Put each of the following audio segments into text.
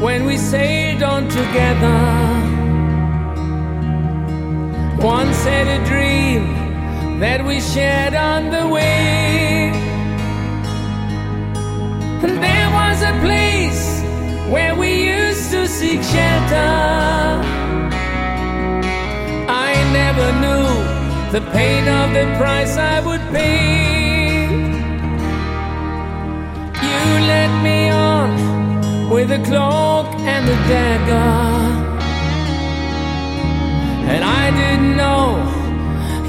when we sailed on together. Once had a dream that we shared on the way. And there was a place where we used to seek shelter. I never knew the pain of the price I would pay. You led me on with a cloak and a dagger. And I didn't know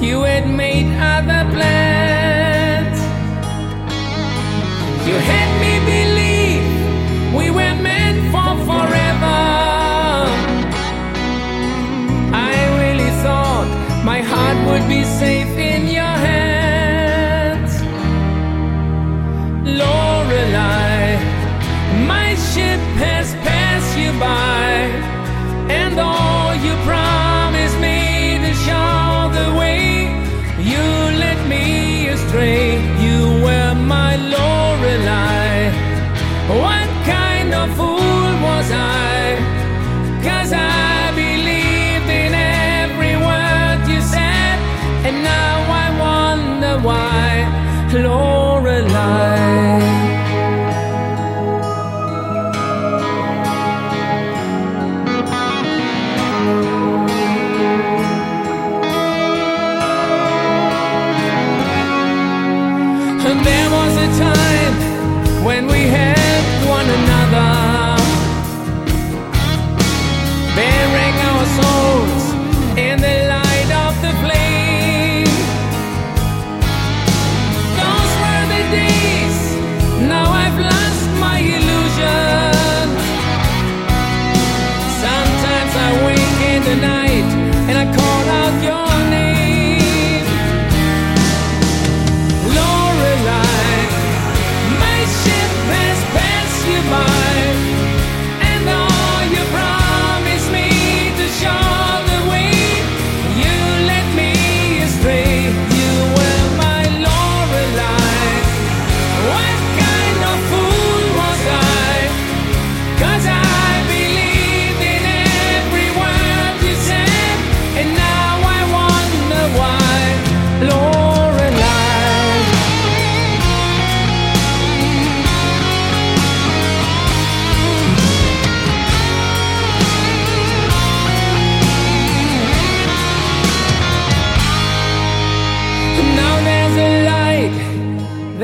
you had made other plans. You had me believe we were meant for forever. I really thought my heart would be safe by, and all you promised me to show the way, you led me astray. You were my Lorelei. What kind of fool was I? Cause I believed in every word you said, and now I wonder why, Lorelei. And there was a time when we helped one another, bearing our souls in the light of the flame. Those were the days. Now I've lost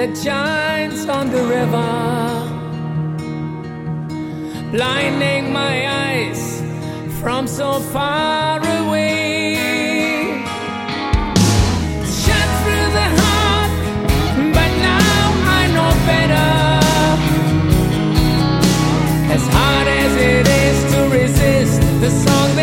that shines on the river, blinding my eyes from so far away. Shot through the heart, but now I know better. As hard as it is to resist the song